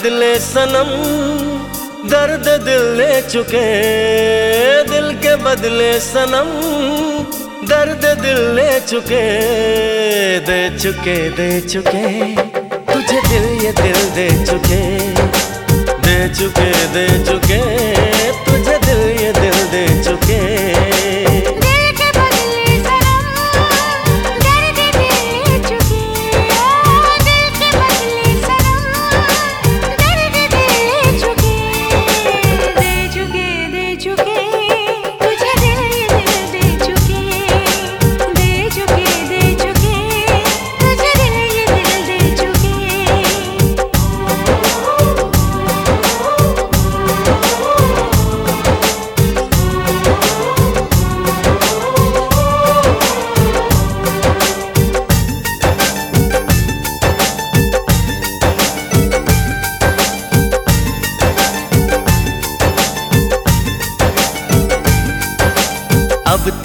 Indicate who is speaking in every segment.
Speaker 1: बदले सनम, दर्द दिल ले चुके। दिल के बदले सनम, दर्द दिल ले चुके। दे चुके दे चुके। तुझे दिल ये दिल दे चुके। दे चुके दे चुके।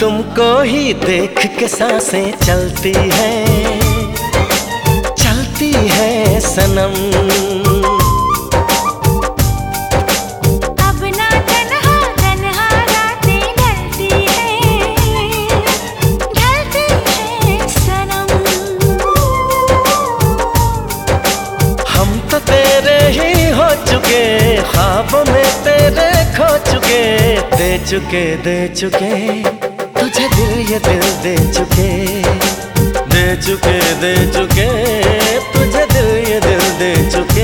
Speaker 1: तुमको ही देख के साँसें चलती है। चलती है सनम।
Speaker 2: अब ना तन्हा तन्हा रातें ढलती है। ढलती है सनम।
Speaker 1: हम तो तेरे ही हो चुके ख्वाब में तेरे खो चुके दे चुके दे चुके। तुझे दिल ये दिल दे चुके दे चुके दे चुके तुझे दिल ये दिल दे चुके।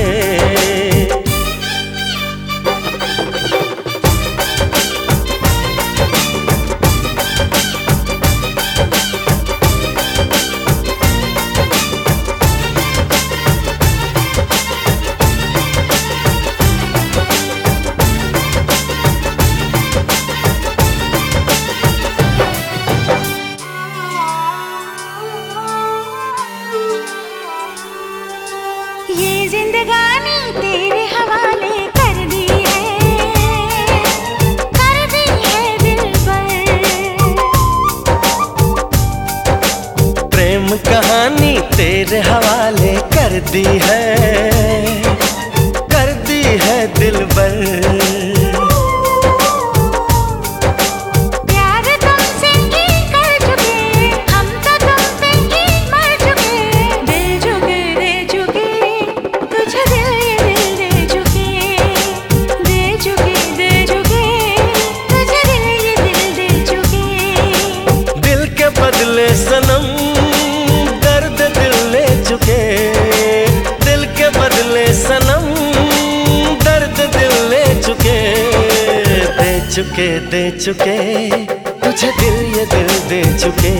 Speaker 1: कहानी तेरे हवाले कर दी है कर दी है दिल पर
Speaker 2: चुके दे चुके। तुझे दिल ये दिल दे चुके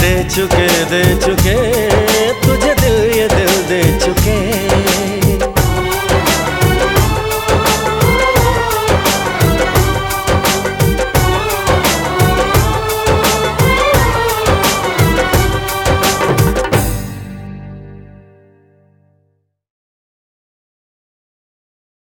Speaker 2: दे चुके दे चुके। तुझे